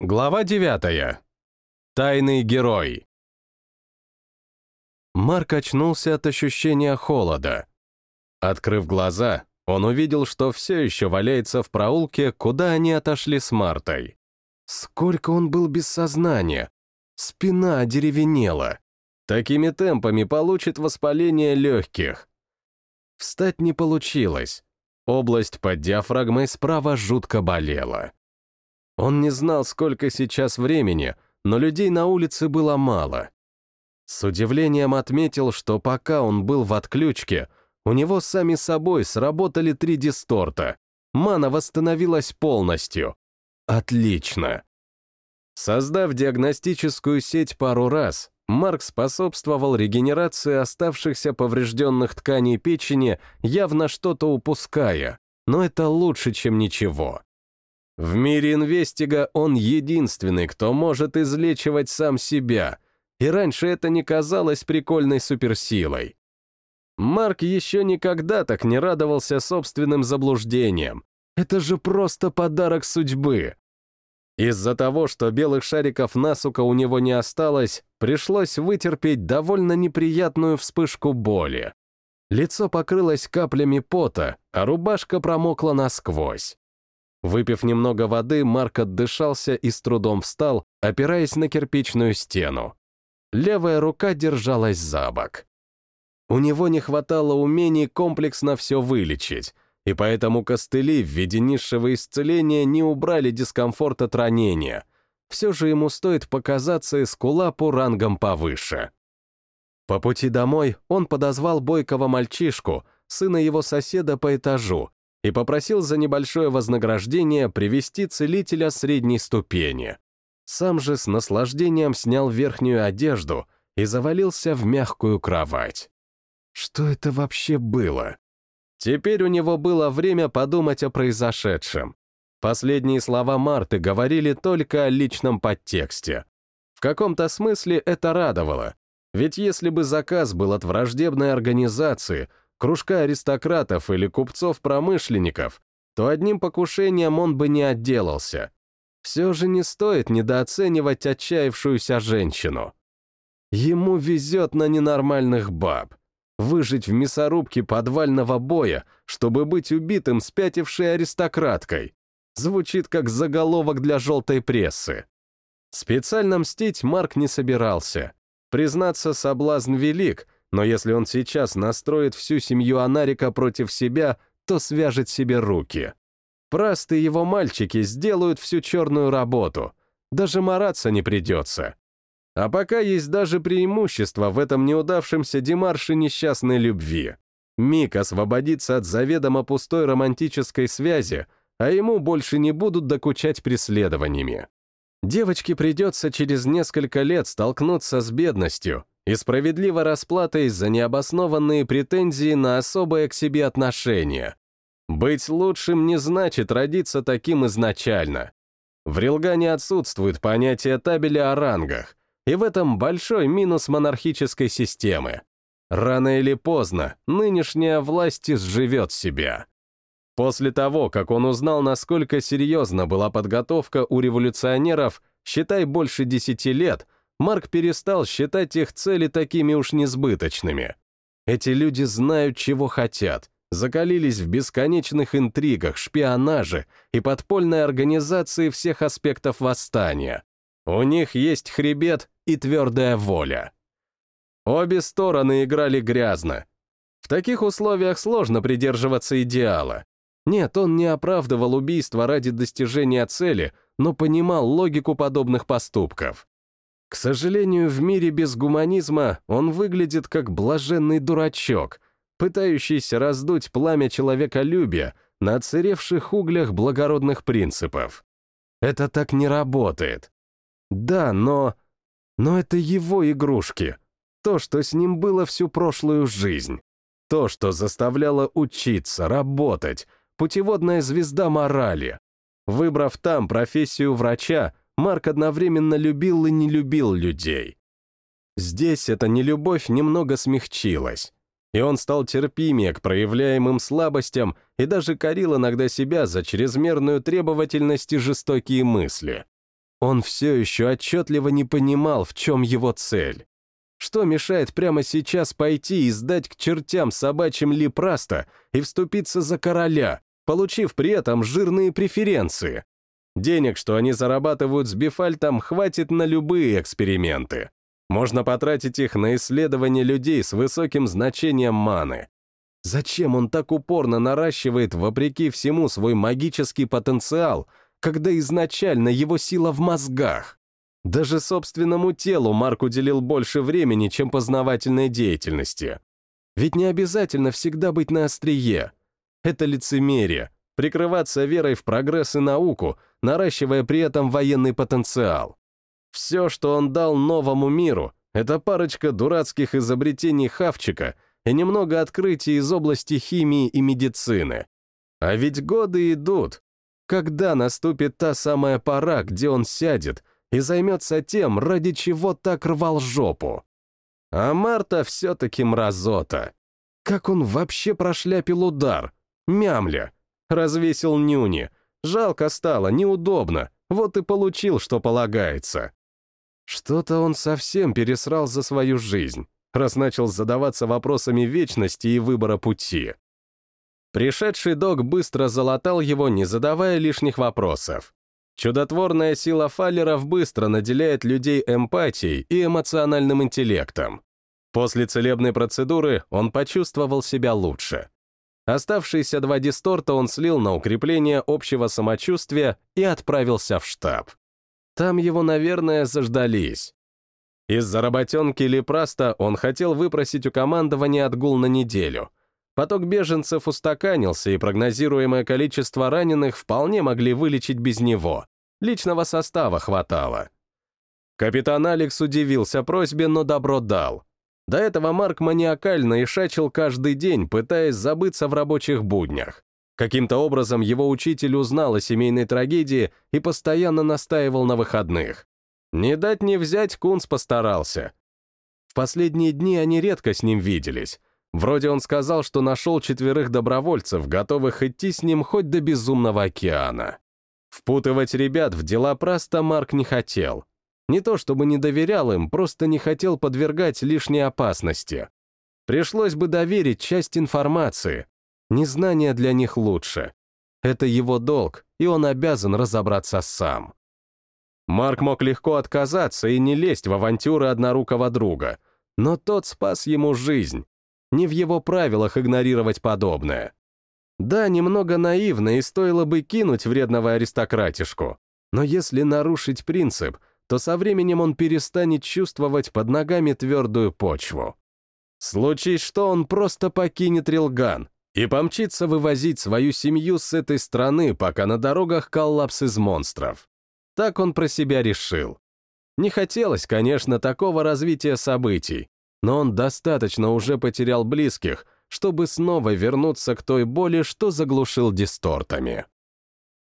Глава 9. Тайный герой. Марк очнулся от ощущения холода. Открыв глаза, он увидел, что все еще валяется в проулке, куда они отошли с Мартой. Сколько он был без сознания. Спина одеревенела. Такими темпами получит воспаление легких. Встать не получилось. Область под диафрагмой справа жутко болела. Он не знал, сколько сейчас времени, но людей на улице было мало. С удивлением отметил, что пока он был в отключке, у него сами собой сработали три дисторта. Мана восстановилась полностью. Отлично. Создав диагностическую сеть пару раз, Марк способствовал регенерации оставшихся поврежденных тканей печени, явно что-то упуская, но это лучше, чем ничего. В мире инвестига он единственный, кто может излечивать сам себя, и раньше это не казалось прикольной суперсилой. Марк еще никогда так не радовался собственным заблуждениям. Это же просто подарок судьбы. Из-за того, что белых шариков насука у него не осталось, пришлось вытерпеть довольно неприятную вспышку боли. Лицо покрылось каплями пота, а рубашка промокла насквозь. Выпив немного воды, Марк отдышался и с трудом встал, опираясь на кирпичную стену. Левая рука держалась за бок. У него не хватало умений комплексно все вылечить, и поэтому костыли в виде низшего исцеления не убрали дискомфорт от ранения. Все же ему стоит показаться эскулапу рангом повыше. По пути домой он подозвал бойкого мальчишку, сына его соседа по этажу, и попросил за небольшое вознаграждение привести целителя средней ступени. Сам же с наслаждением снял верхнюю одежду и завалился в мягкую кровать. Что это вообще было? Теперь у него было время подумать о произошедшем. Последние слова Марты говорили только о личном подтексте. В каком-то смысле это радовало, ведь если бы заказ был от враждебной организации, кружка аристократов или купцов-промышленников, то одним покушением он бы не отделался. Все же не стоит недооценивать отчаявшуюся женщину. Ему везет на ненормальных баб. Выжить в мясорубке подвального боя, чтобы быть убитым спятившей аристократкой. Звучит как заголовок для желтой прессы. Специально мстить Марк не собирался. Признаться, соблазн велик, но если он сейчас настроит всю семью Анарика против себя, то свяжет себе руки. Простые его мальчики сделают всю черную работу. Даже мараться не придется. А пока есть даже преимущество в этом неудавшемся демарше несчастной любви. Мик освободится от заведомо пустой романтической связи, а ему больше не будут докучать преследованиями. Девочке придется через несколько лет столкнуться с бедностью, и справедливо расплатой за необоснованные претензии на особое к себе отношение. Быть лучшим не значит родиться таким изначально. В Рилгане отсутствует понятие табеля о рангах, и в этом большой минус монархической системы. Рано или поздно нынешняя власть сживет себя. После того, как он узнал, насколько серьезна была подготовка у революционеров, считай больше десяти лет, Марк перестал считать их цели такими уж несбыточными. Эти люди знают, чего хотят, закалились в бесконечных интригах, шпионаже и подпольной организации всех аспектов восстания. У них есть хребет и твердая воля. Обе стороны играли грязно. В таких условиях сложно придерживаться идеала. Нет, он не оправдывал убийство ради достижения цели, но понимал логику подобных поступков. К сожалению, в мире без гуманизма он выглядит как блаженный дурачок, пытающийся раздуть пламя человеколюбия на отсыревших углях благородных принципов. Это так не работает. Да, но... Но это его игрушки. То, что с ним было всю прошлую жизнь. То, что заставляло учиться, работать, путеводная звезда морали. Выбрав там профессию врача, Марк одновременно любил и не любил людей. Здесь эта нелюбовь немного смягчилась, и он стал терпимее к проявляемым слабостям и даже корил иногда себя за чрезмерную требовательность и жестокие мысли. Он все еще отчетливо не понимал, в чем его цель. Что мешает прямо сейчас пойти и сдать к чертям собачьим Липраста и вступиться за короля, получив при этом жирные преференции? Денег, что они зарабатывают с Бифальтом, хватит на любые эксперименты. Можно потратить их на исследование людей с высоким значением маны. Зачем он так упорно наращивает, вопреки всему, свой магический потенциал, когда изначально его сила в мозгах? Даже собственному телу Марк уделил больше времени, чем познавательной деятельности. Ведь не обязательно всегда быть на острие. Это лицемерие, прикрываться верой в прогресс и науку, наращивая при этом военный потенциал. Все, что он дал новому миру, это парочка дурацких изобретений Хавчика и немного открытий из области химии и медицины. А ведь годы идут. Когда наступит та самая пора, где он сядет — и займется тем, ради чего так рвал жопу. А Марта все-таки мразота. Как он вообще прошляпил удар? Мямля. Развесил нюни. Жалко стало, неудобно. Вот и получил, что полагается. Что-то он совсем пересрал за свою жизнь, раз начал задаваться вопросами вечности и выбора пути. Пришедший док быстро залатал его, не задавая лишних вопросов. Чудотворная сила фаллеров быстро наделяет людей эмпатией и эмоциональным интеллектом. После целебной процедуры он почувствовал себя лучше. Оставшиеся два дисторта он слил на укрепление общего самочувствия и отправился в штаб. Там его, наверное, заждались. Из-за работенки Лепраста он хотел выпросить у командования отгул на неделю. Поток беженцев устаканился, и прогнозируемое количество раненых вполне могли вылечить без него. Личного состава хватало. Капитан Алекс удивился просьбе, но добро дал. До этого Марк маниакально ишачил каждый день, пытаясь забыться в рабочих буднях. Каким-то образом его учитель узнал о семейной трагедии и постоянно настаивал на выходных. Не дать не взять Кунс постарался. В последние дни они редко с ним виделись. Вроде он сказал, что нашел четверых добровольцев, готовых идти с ним хоть до безумного океана. Впутывать ребят в дела просто Марк не хотел. Не то чтобы не доверял им, просто не хотел подвергать лишней опасности. Пришлось бы доверить часть информации. Незнание для них лучше. Это его долг, и он обязан разобраться сам. Марк мог легко отказаться и не лезть в авантюры однорукого друга, но тот спас ему жизнь, не в его правилах игнорировать подобное. Да, немного наивно и стоило бы кинуть вредного аристократишку, но если нарушить принцип, то со временем он перестанет чувствовать под ногами твердую почву. Случись что, он просто покинет Рилган и помчится вывозить свою семью с этой страны, пока на дорогах коллапс из монстров. Так он про себя решил. Не хотелось, конечно, такого развития событий, но он достаточно уже потерял близких, чтобы снова вернуться к той боли, что заглушил дистортами.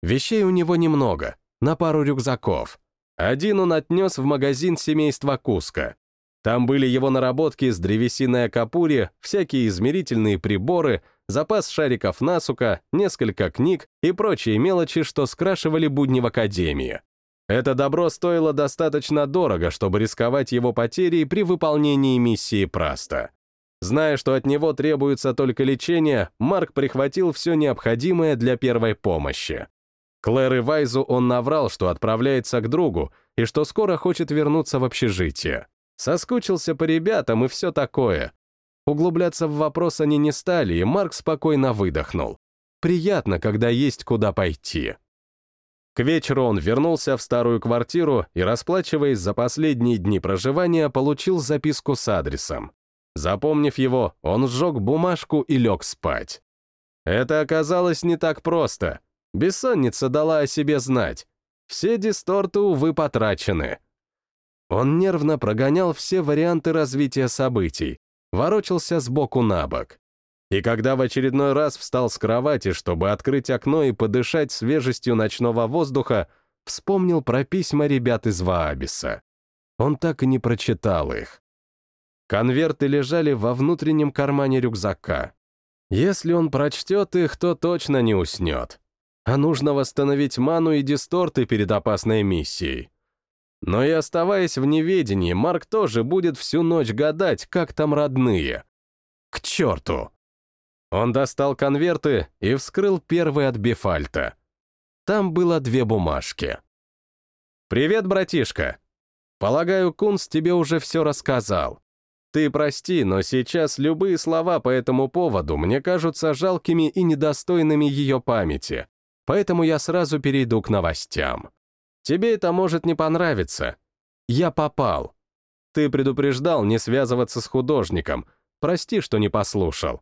Вещей у него немного, на пару рюкзаков. Один он отнес в магазин семейства Куска. Там были его наработки с древесиной акапури, всякие измерительные приборы, запас шариков насука, несколько книг и прочие мелочи, что скрашивали будни в академии. Это добро стоило достаточно дорого, чтобы рисковать его потерей при выполнении миссии Праста. Зная, что от него требуется только лечение, Марк прихватил все необходимое для первой помощи. Клэр и Вайзу он наврал, что отправляется к другу и что скоро хочет вернуться в общежитие. Соскучился по ребятам и все такое. Углубляться в вопрос они не стали, и Марк спокойно выдохнул. Приятно, когда есть куда пойти. К вечеру он вернулся в старую квартиру и, расплачиваясь за последние дни проживания, получил записку с адресом. Запомнив его, он сжег бумажку и лег спать. Это оказалось не так просто. Бессонница дала о себе знать. Все дисторты, увы, потрачены. Он нервно прогонял все варианты развития событий, ворочался сбоку на бок. И когда в очередной раз встал с кровати, чтобы открыть окно и подышать свежестью ночного воздуха, вспомнил про письма ребят из Ваабиса. Он так и не прочитал их. Конверты лежали во внутреннем кармане рюкзака. Если он прочтет их, то точно не уснет. А нужно восстановить ману и дисторты перед опасной миссией. Но и оставаясь в неведении, Марк тоже будет всю ночь гадать, как там родные. К черту! Он достал конверты и вскрыл первый от Бефальта. Там было две бумажки. «Привет, братишка. Полагаю, Кунс тебе уже все рассказал. Ты прости, но сейчас любые слова по этому поводу мне кажутся жалкими и недостойными ее памяти, поэтому я сразу перейду к новостям. Тебе это может не понравиться. Я попал. Ты предупреждал не связываться с художником. Прости, что не послушал.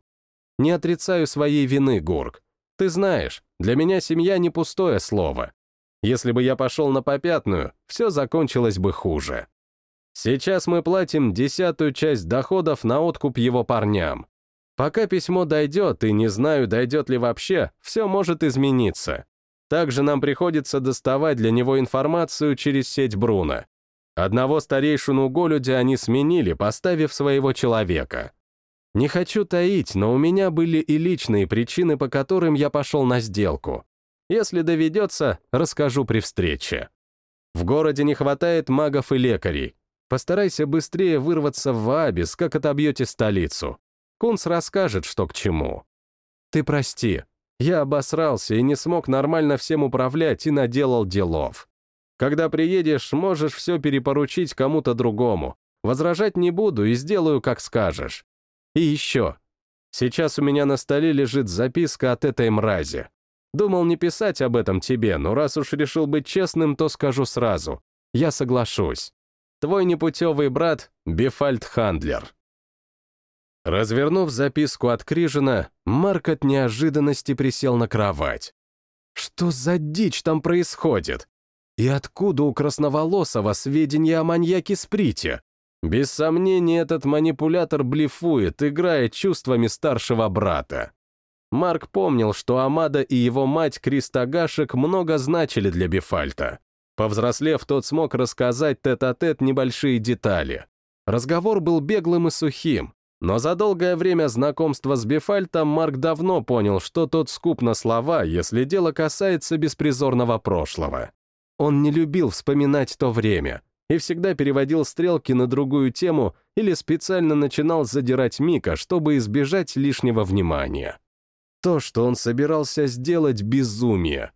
Не отрицаю своей вины, Гурк. Ты знаешь, для меня семья не пустое слово. Если бы я пошел на попятную, все закончилось бы хуже. Сейчас мы платим десятую часть доходов на откуп его парням. Пока письмо дойдет, и не знаю, дойдет ли вообще, все может измениться. Также нам приходится доставать для него информацию через сеть Бруно. Одного старейшину Голюдя они сменили, поставив своего человека. Не хочу таить, но у меня были и личные причины, по которым я пошел на сделку. Если доведется, расскажу при встрече. В городе не хватает магов и лекарей. Постарайся быстрее вырваться в Ваабис, как отобьете столицу. Кунс расскажет, что к чему. Ты прости, я обосрался и не смог нормально всем управлять и наделал делов. Когда приедешь, можешь все перепоручить кому-то другому. Возражать не буду и сделаю, как скажешь. И еще. Сейчас у меня на столе лежит записка от этой мрази. Думал не писать об этом тебе, но раз уж решил быть честным, то скажу сразу. Я соглашусь. Твой непутевый брат — Бефальд Хандлер. Развернув записку от Крижина, Марк от неожиданности присел на кровать. Что за дичь там происходит? И откуда у Красноволосого сведения о маньяке Сприте? Без сомнения, этот манипулятор блефует, играя чувствами старшего брата. Марк помнил, что Амада и его мать Кристагашек много значили для Бефальта. Повзрослев, тот смог рассказать тет-а-тет -тет небольшие детали. Разговор был беглым и сухим, но за долгое время знакомства с Бефальтом Марк давно понял, что тот скуп на слова, если дело касается беспризорного прошлого. Он не любил вспоминать то время и всегда переводил стрелки на другую тему или специально начинал задирать Мика, чтобы избежать лишнего внимания. То, что он собирался сделать, безумие.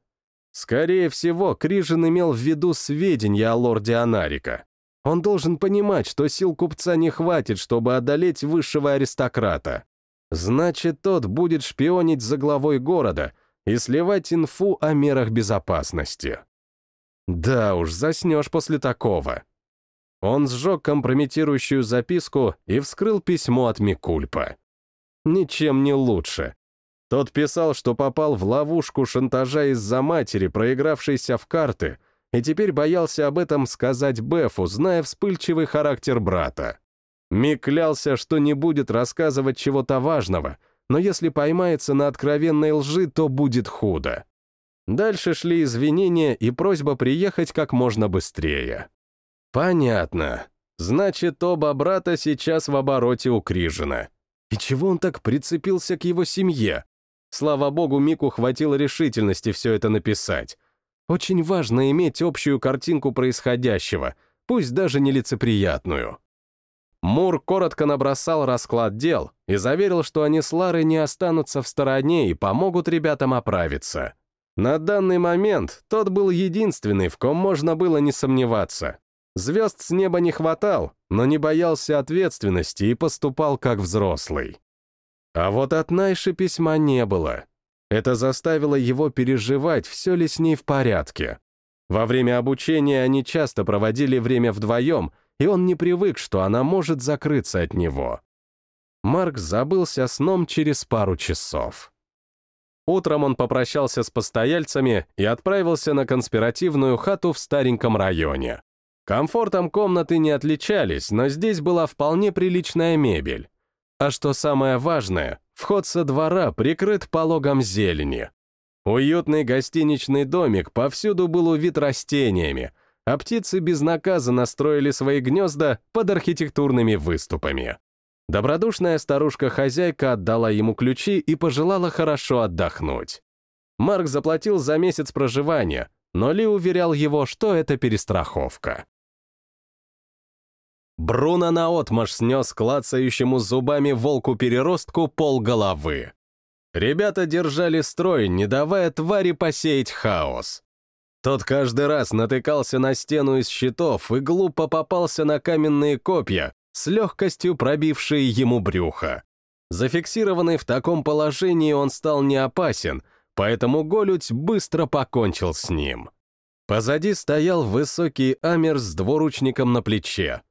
Скорее всего, Крижин имел в виду сведения о лорде Анарика. Он должен понимать, что сил купца не хватит, чтобы одолеть высшего аристократа. Значит, тот будет шпионить за главой города и сливать инфу о мерах безопасности. Да уж, заснешь после такого. Он сжег компрометирующую записку и вскрыл письмо от Микульпа. Ничем не лучше. Тот писал, что попал в ловушку шантажа из-за матери, проигравшейся в карты — и теперь боялся об этом сказать Бефу, зная вспыльчивый характер брата. Мик клялся, что не будет рассказывать чего-то важного, но если поймается на откровенной лжи, то будет худо. Дальше шли извинения и просьба приехать как можно быстрее. Понятно. Значит, оба брата сейчас в обороте у Крижина. И чего он так прицепился к его семье? Слава богу, Мику хватило решительности все это написать. Очень важно иметь общую картинку происходящего, пусть даже нелицеприятную. Мур коротко набросал расклад дел и заверил, что они с Ларой не останутся в стороне и помогут ребятам оправиться. На данный момент тот был единственный, в ком можно было не сомневаться. Звезд с неба не хватал, но не боялся ответственности и поступал как взрослый. А вот от Найши письма не было. Это заставило его переживать, все ли с ней в порядке. Во время обучения они часто проводили время вдвоем, и он не привык, что она может закрыться от него. Марк забылся сном через пару часов. Утром он попрощался с постояльцами и отправился на конспиративную хату в стареньком районе. Комфортом комнаты не отличались, но здесь была вполне приличная мебель. А что самое важное, Вход со двора прикрыт пологом зелени. Уютный гостиничный домик повсюду был увит растениями, а птицы безнаказанно строили свои гнезда под архитектурными выступами. Добродушная старушка-хозяйка отдала ему ключи и пожелала хорошо отдохнуть. Марк заплатил за месяц проживания, но Ли уверял его, что это перестраховка. Бруно наотмашь снес клацающему зубами волку-переростку пол головы. Ребята держали строй, не давая твари посеять хаос. Тот каждый раз натыкался на стену из щитов и глупо попался на каменные копья, с легкостью пробившие ему брюхо. Зафиксированный в таком положении он стал не опасен, поэтому Голють быстро покончил с ним. Позади стоял высокий Амер с двуручником на плече.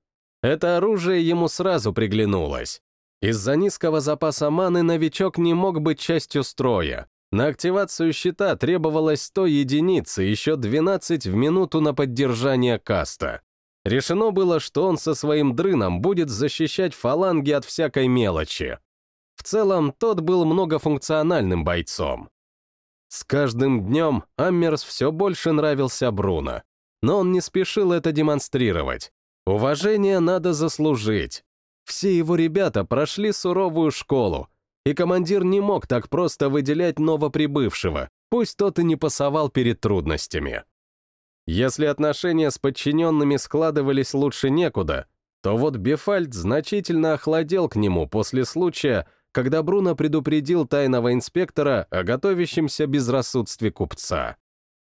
Это оружие ему сразу приглянулось. Из-за низкого запаса маны новичок не мог быть частью строя. На активацию щита требовалось 100 единиц и еще 12 в минуту на поддержание каста. Решено было, что он со своим дрыном будет защищать фаланги от всякой мелочи. В целом, тот был многофункциональным бойцом. С каждым днем Аммерс все больше нравился Бруно, но он не спешил это демонстрировать. Уважение надо заслужить. Все его ребята прошли суровую школу, и командир не мог так просто выделять новоприбывшего, пусть тот и не пасовал перед трудностями. Если отношения с подчиненными складывались лучше некуда, то вот Бефальд значительно охладел к нему после случая, когда Бруно предупредил тайного инспектора о готовящемся безрассудстве купца.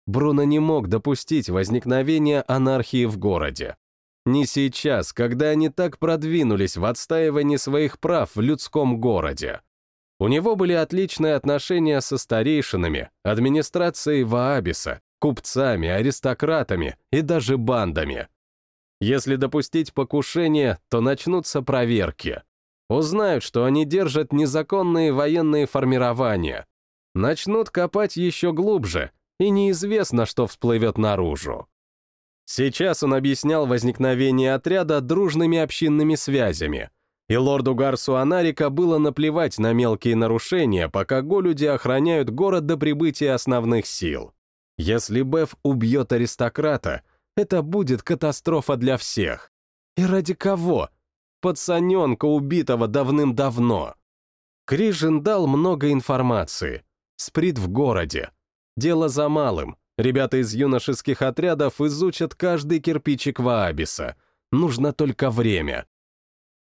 Бруно не мог допустить возникновения анархии в городе. Не сейчас, когда они так продвинулись в отстаивании своих прав в людском городе. У него были отличные отношения со старейшинами, администрацией Ваабиса, купцами, аристократами и даже бандами. Если допустить покушение, то начнутся проверки. Узнают, что они держат незаконные военные формирования. Начнут копать еще глубже, и неизвестно, что всплывет наружу. Сейчас он объяснял возникновение отряда дружными общинными связями, и лорду Гарсу Анарика было наплевать на мелкие нарушения, пока голюди охраняют город до прибытия основных сил. Если Беф убьет аристократа, это будет катастрофа для всех. И ради кого? Пацаненка, убитого давным-давно. Крижин дал много информации. Сприт в городе. Дело за малым. Ребята из юношеских отрядов изучат каждый кирпичик Ваабиса. Нужно только время.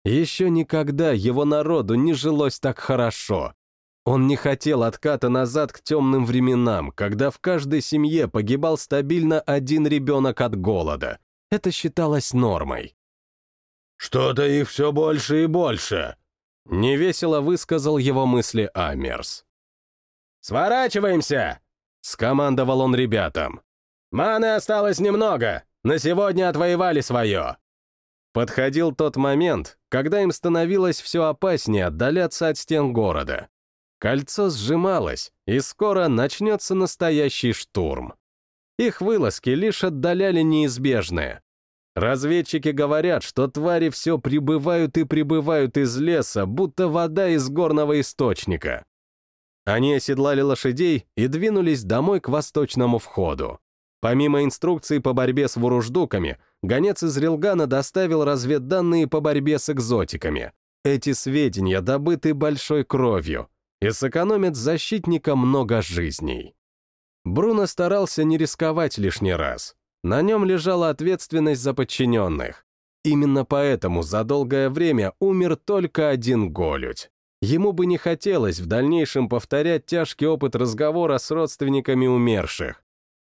Еще никогда его народу не жилось так хорошо. Он не хотел отката назад к темным временам, когда в каждой семье погибал стабильно один ребенок от голода. Это считалось нормой. «Что-то их все больше и больше», — невесело высказал его мысли Амерс. «Сворачиваемся!» — скомандовал он ребятам. «Маны осталось немного, на сегодня отвоевали свое». Подходил тот момент, когда им становилось все опаснее отдаляться от стен города. Кольцо сжималось, и скоро начнется настоящий штурм. Их вылазки лишь отдаляли неизбежное. Разведчики говорят, что твари все прибывают и прибывают из леса, будто вода из горного источника. Они оседлали лошадей и двинулись домой к восточному входу. Помимо инструкций по борьбе с вуруждуками, гонец из Рилгана доставил разведданные по борьбе с экзотиками. Эти сведения добыты большой кровью, и сэкономит защитника много жизней. Бруно старался не рисковать лишний раз. На нем лежала ответственность за подчиненных. Именно поэтому за долгое время умер только один Голють. Ему бы не хотелось в дальнейшем повторять тяжкий опыт разговора с родственниками умерших.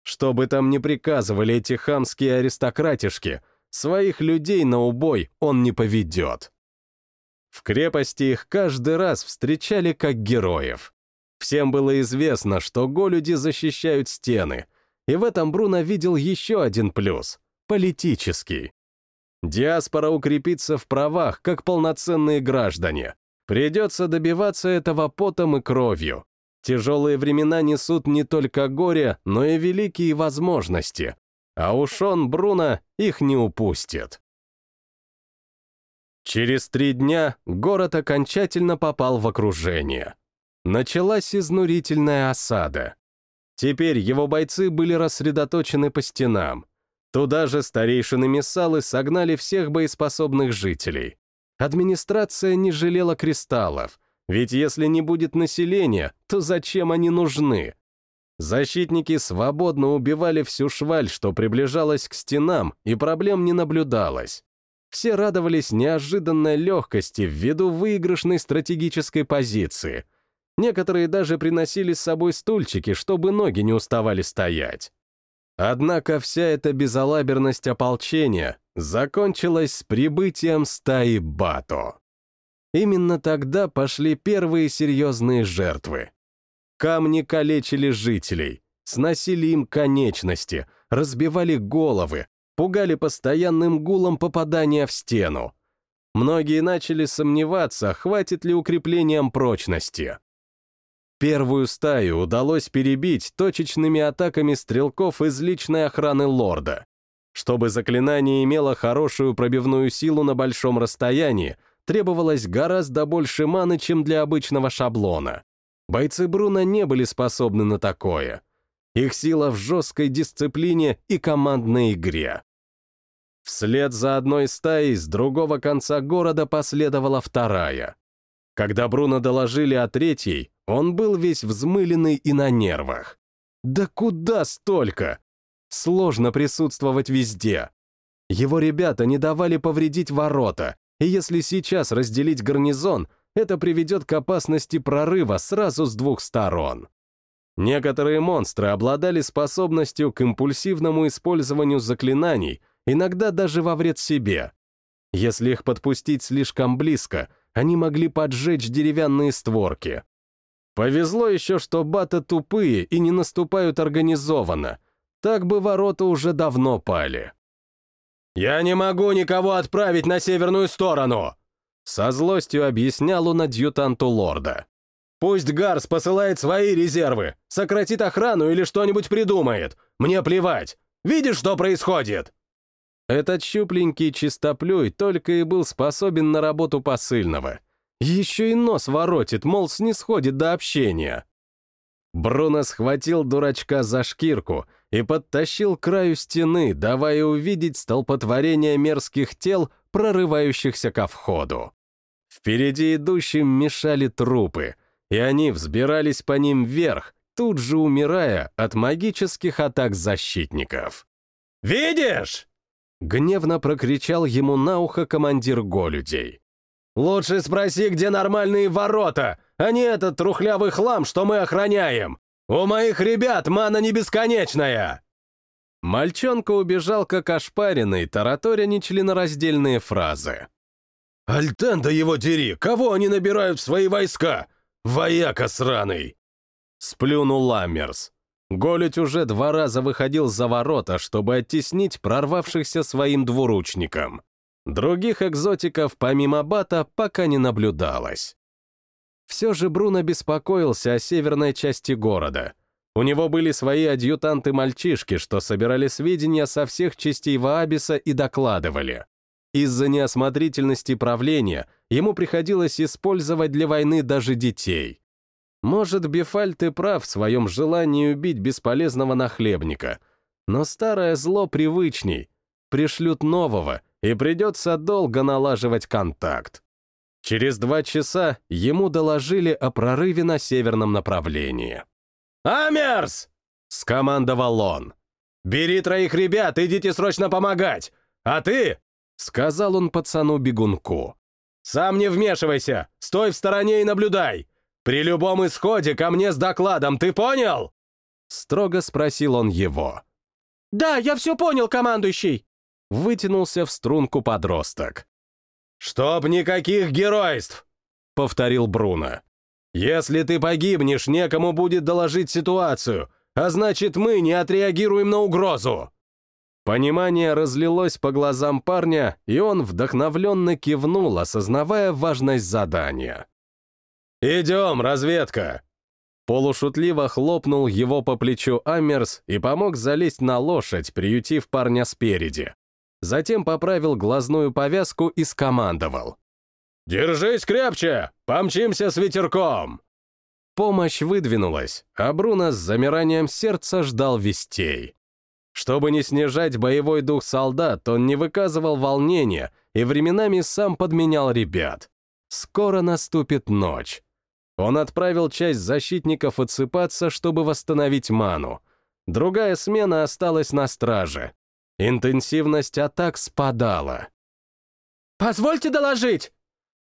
Что бы там ни приказывали эти хамские аристократишки, своих людей на убой он не поведет. В крепости их каждый раз встречали как героев. Всем было известно, что голюди защищают стены, и в этом Бруно видел еще один плюс — политический. Диаспора укрепится в правах, как полноценные граждане. Придется добиваться этого потом и кровью. Тяжелые времена несут не только горе, но и великие возможности. А уж он, Бруно, их не упустит. Через три дня город окончательно попал в окружение. Началась изнурительная осада. Теперь его бойцы были рассредоточены по стенам. Туда же старейшины Мессалы согнали всех боеспособных жителей. Администрация не жалела кристаллов, ведь если не будет населения, то зачем они нужны? Защитники свободно убивали всю шваль, что приближалась к стенам, и проблем не наблюдалось. все радовались неожиданной легкости ввиду выигрышной стратегической позиции. Некоторые даже приносили с собой стульчики, чтобы ноги не уставали стоять. Однако вся эта безалаберность ополчения закончилась с прибытием стаи Бато. Именно тогда пошли первые серьезные жертвы. Камни калечили жителей, сносили им конечности, разбивали головы, пугали постоянным гулом попадания в стену. Многие начали сомневаться, хватит ли укреплением прочности. Первую стаю удалось перебить точечными атаками стрелков из личной охраны лорда. Чтобы заклинание имело хорошую пробивную силу на большом расстоянии, требовалось гораздо больше маны, чем для обычного шаблона. Бойцы Бруна не были способны на такое. Их сила в жесткой дисциплине и командной игре. Вслед за одной стаей с другого конца города последовала вторая. Когда Бруно доложили о третьей, он был весь взмыленный и на нервах. Да куда столько? Сложно присутствовать везде. Его ребята не давали повредить ворота, и если сейчас разделить гарнизон, это приведет к опасности прорыва сразу с двух сторон. Некоторые монстры обладали способностью к импульсивному использованию заклинаний, иногда даже во вред себе. Если их подпустить слишком близко, они могли поджечь деревянные створки. Повезло еще, что баты тупые и не наступают организованно. Так бы ворота уже давно пали. «Я не могу никого отправить на северную сторону!» Со злостью объяснял он адъютанту лорда. Пусть Гарс посылает свои резервы, сократит охрану или что-нибудь придумает. Мне плевать. Видишь, что происходит?» Этот щупленький чистоплюй только и был способен на работу посыльного. Еще и нос воротит, мол, снисходит до общения. Бруно схватил дурачка за шкирку и подтащил к краю стены, давая увидеть столпотворение мерзких тел, прорывающихся ко входу. Впереди идущим мешали трупы — и они взбирались по ним вверх, тут же умирая от магических атак защитников. «Видишь?» — гневно прокричал ему на ухо командир Голюдей. «Лучше спроси, где нормальные ворота, а не этот трухлявый хлам, что мы охраняем. У моих ребят мана не бесконечная!» Мальчонка убежал как ошпаренный, тараторя нечленораздельные фразы. «Альтен, его дери! Кого они набирают в свои войска? «Вояка сраный!» Сплюнул Ламмерс. Голють уже два раза выходил за ворота, чтобы оттеснить прорвавшихся своим двуручником. Других экзотиков, помимо Бата, пока не наблюдалось. Все же Бруно беспокоился о северной части города. У него были свои адъютанты-мальчишки, что собирали сведения со всех частей Ваабиса и докладывали. Из-за неосмотрительности правления ему приходилось использовать для войны даже детей. Может, Бефальт и прав в своем желании убить бесполезного нахлебника, но старое зло привычней, пришлют нового, и придется долго налаживать контакт. Через два часа ему доложили о прорыве на северном направлении. «Амерс!» — скомандовал он. «Бери троих ребят, идите срочно помогать! А ты — сказал он пацану-бегунку. «Сам не вмешивайся! Стой в стороне и наблюдай! При любом исходе ко мне с докладом, ты понял?» Строго спросил он его. «Да, я все понял, командующий!» Вытянулся в струнку подросток. «Чтоб никаких геройств!» — повторил Бруно. «Если ты погибнешь, некому будет доложить ситуацию, а значит, мы не отреагируем на угрозу!» Понимание разлилось по глазам парня, и он вдохновленно кивнул, осознавая важность задания. «Идем, разведка!» Полушутливо хлопнул его по плечу Амерс и помог залезть на лошадь, приютив парня спереди. Затем поправил глазную повязку и скомандовал. «Держись крепче! Помчимся с ветерком!» Помощь выдвинулась, а Бруно с замиранием сердца ждал вестей. Чтобы не снижать боевой дух солдат, он не выказывал волнения и временами сам подменял ребят. Скоро наступит ночь. Он отправил часть защитников отсыпаться, чтобы восстановить ману. Другая смена осталась на страже. Интенсивность атак спадала. Позвольте доложить!»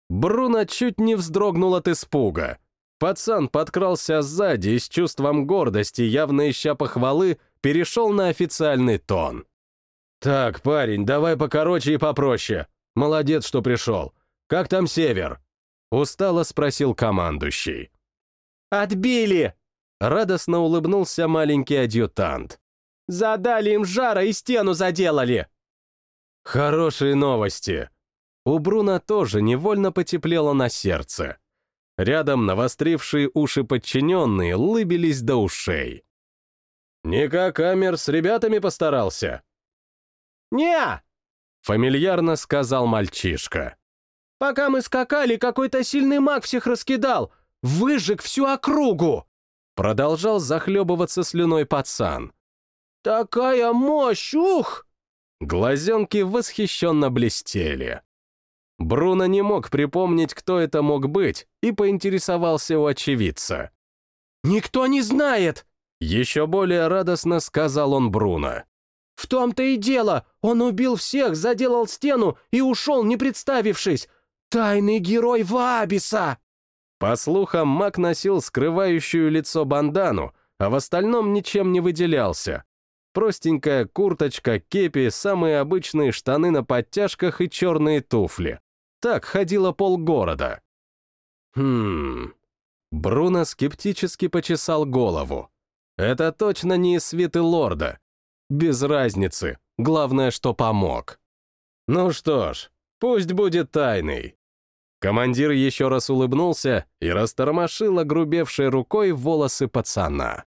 Бруно чуть не вздрогнул от испуга. Пацан подкрался сзади и с чувством гордости, явно ища похвалы, перешел на официальный тон. «Так, парень, давай покороче и попроще. Молодец, что пришел. Как там север?» Устало спросил командующий. «Отбили!» Радостно улыбнулся маленький адъютант. «Задали им жара и стену заделали!» Хорошие новости. У Бруна тоже невольно потеплело на сердце. Рядом навострившие уши подчиненные лыбились до ушей. «Ника Камер с ребятами постарался?» «Не!» — фамильярно сказал мальчишка. «Пока мы скакали, какой-то сильный маг всех раскидал! Выжег всю округу!» Продолжал захлебываться слюной пацан. «Такая мощь, ух!» Глазенки восхищенно блестели. Бруно не мог припомнить, кто это мог быть, и поинтересовался у очевидца. «Никто не знает!» Еще более радостно сказал он Бруно. «В том-то и дело, он убил всех, заделал стену и ушел, не представившись. Тайный герой Ваабиса!» По слухам, маг носил скрывающую лицо бандану, а в остальном ничем не выделялся. Простенькая курточка, кепи, самые обычные штаны на подтяжках и черные туфли. Так ходило полгорода. Хм... Бруно скептически почесал голову. Это точно не из свиты лорда. Без разницы, главное, что помог. Ну что ж, пусть будет тайный. Командир еще раз улыбнулся и растормошил огрубевшей рукой волосы пацана.